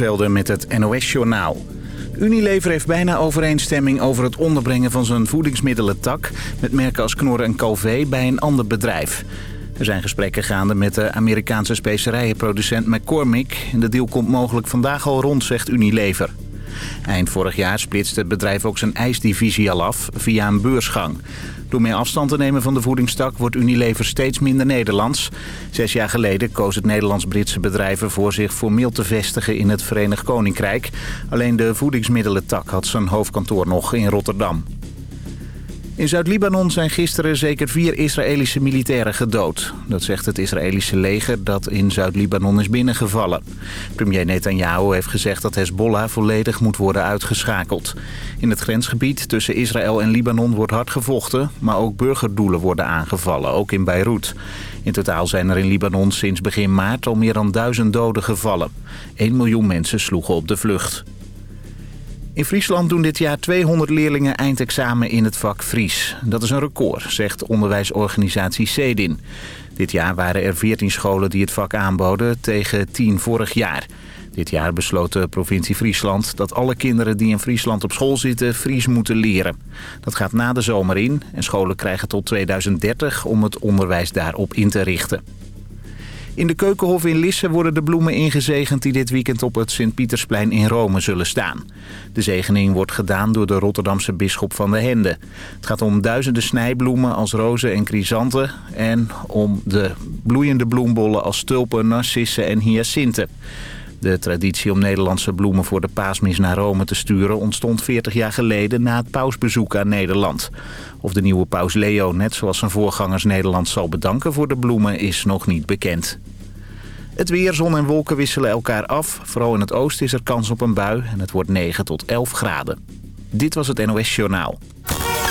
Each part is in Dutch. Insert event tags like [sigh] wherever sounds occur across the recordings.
Velden met het NOS-journaal. Unilever heeft bijna overeenstemming over het onderbrengen van zijn voedingsmiddelentak... met merken als Knor en Calvé bij een ander bedrijf. Er zijn gesprekken gaande met de Amerikaanse specerijenproducent McCormick... en de deal komt mogelijk vandaag al rond, zegt Unilever. Eind vorig jaar splitste het bedrijf ook zijn ijsdivisie al af via een beursgang. Door meer afstand te nemen van de voedingstak wordt Unilever steeds minder Nederlands. Zes jaar geleden koos het Nederlands-Britse bedrijf ervoor zich formeel te vestigen in het Verenigd Koninkrijk. Alleen de voedingsmiddelentak had zijn hoofdkantoor nog in Rotterdam. In Zuid-Libanon zijn gisteren zeker vier Israëlische militairen gedood. Dat zegt het Israëlische leger dat in Zuid-Libanon is binnengevallen. Premier Netanyahu heeft gezegd dat Hezbollah volledig moet worden uitgeschakeld. In het grensgebied tussen Israël en Libanon wordt hard gevochten... maar ook burgerdoelen worden aangevallen, ook in Beirut. In totaal zijn er in Libanon sinds begin maart al meer dan duizend doden gevallen. 1 miljoen mensen sloegen op de vlucht. In Friesland doen dit jaar 200 leerlingen eindexamen in het vak Fries. Dat is een record, zegt onderwijsorganisatie CEDIN. Dit jaar waren er 14 scholen die het vak aanboden tegen 10 vorig jaar. Dit jaar besloot de provincie Friesland dat alle kinderen die in Friesland op school zitten Fries moeten leren. Dat gaat na de zomer in en scholen krijgen tot 2030 om het onderwijs daarop in te richten. In de Keukenhof in Lisse worden de bloemen ingezegend die dit weekend op het Sint-Pietersplein in Rome zullen staan. De zegening wordt gedaan door de Rotterdamse bisschop van de Hende. Het gaat om duizenden snijbloemen als rozen en chrysanten en om de bloeiende bloembollen als tulpen, narcissen en hyacinten. De traditie om Nederlandse bloemen voor de paasmis naar Rome te sturen... ontstond 40 jaar geleden na het pausbezoek aan Nederland. Of de nieuwe paus Leo net zoals zijn voorgangers Nederland zal bedanken voor de bloemen is nog niet bekend. Het weer, zon en wolken wisselen elkaar af. Vooral in het oosten is er kans op een bui en het wordt 9 tot 11 graden. Dit was het NOS Journaal.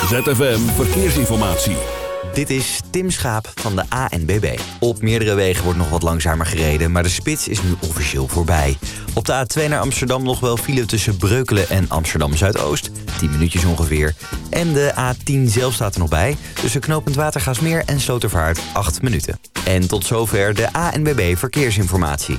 ZFM Verkeersinformatie. Dit is Tim Schaap van de ANBB. Op meerdere wegen wordt nog wat langzamer gereden, maar de spits is nu officieel voorbij. Op de A2 naar Amsterdam nog wel file tussen Breukelen en Amsterdam Zuidoost. 10 minuutjes ongeveer. En de A10 zelf staat er nog bij. Tussen Knopend Watergaasmeer en Slotervaart 8 minuten. En tot zover de ANBB Verkeersinformatie.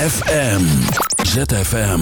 ZFM. ZFM.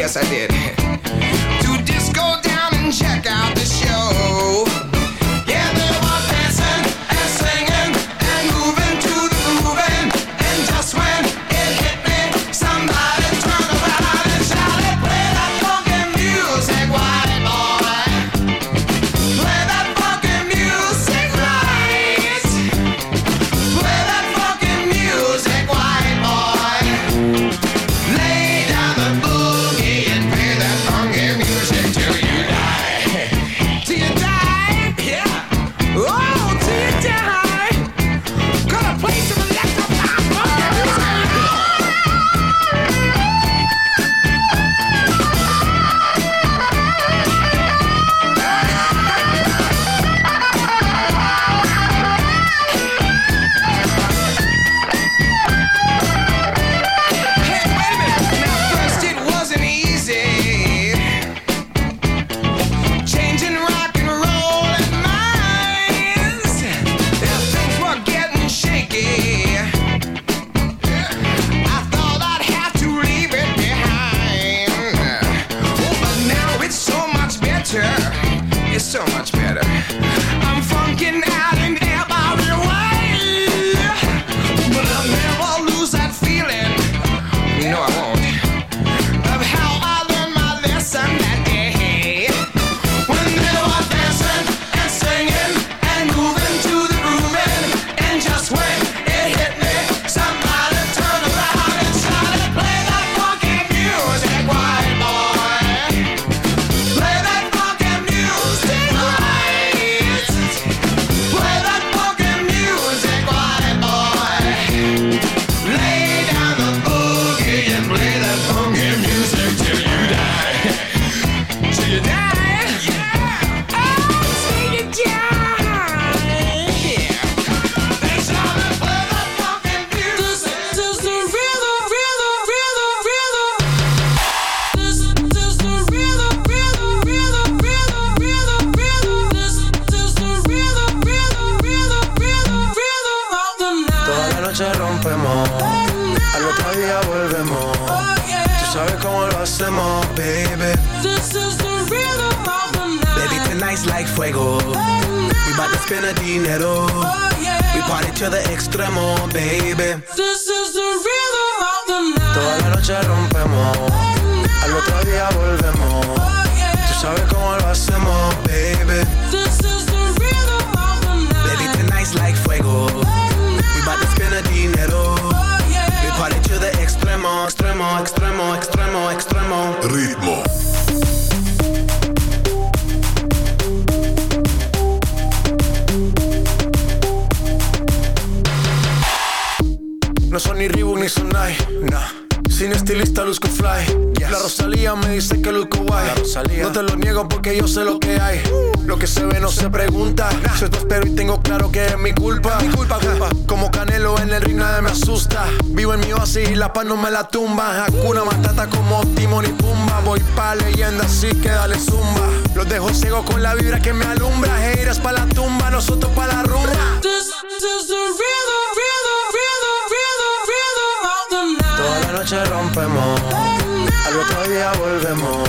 yes I did. [laughs] to disco down and check out the show. La paz no me la tumba. Hakuna Matata como Timon y Pumba. Voy pa' leyenda así que dale zumba. Los dejo ciego con la vibra que me alumbra. Heiras pa' la tumba, nosotros pa' la rumba. This is the rhythm, rhythm, rhythm, rhythm, rhythm of the night. Toda la noche rompemos, al otro día volvemos.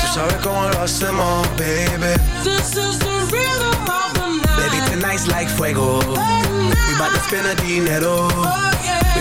Tú sabes cómo lo hacemos, baby. This is the rhythm of the night. Baby, tonight's like fuego. We bout to spend a dinero.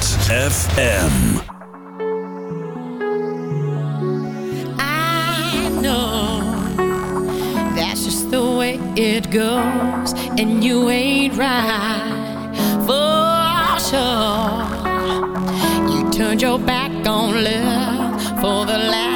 ZFM. I know that's just the way it goes, and you ain't right for sure. You turned your back on love for the last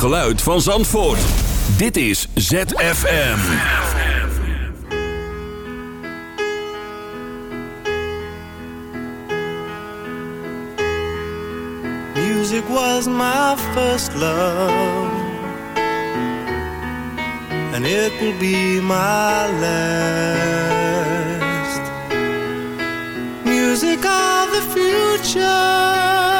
geluid van Zandvoort. Dit is ZFM. Music was my first love. And it will be my last. Music of the future.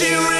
she really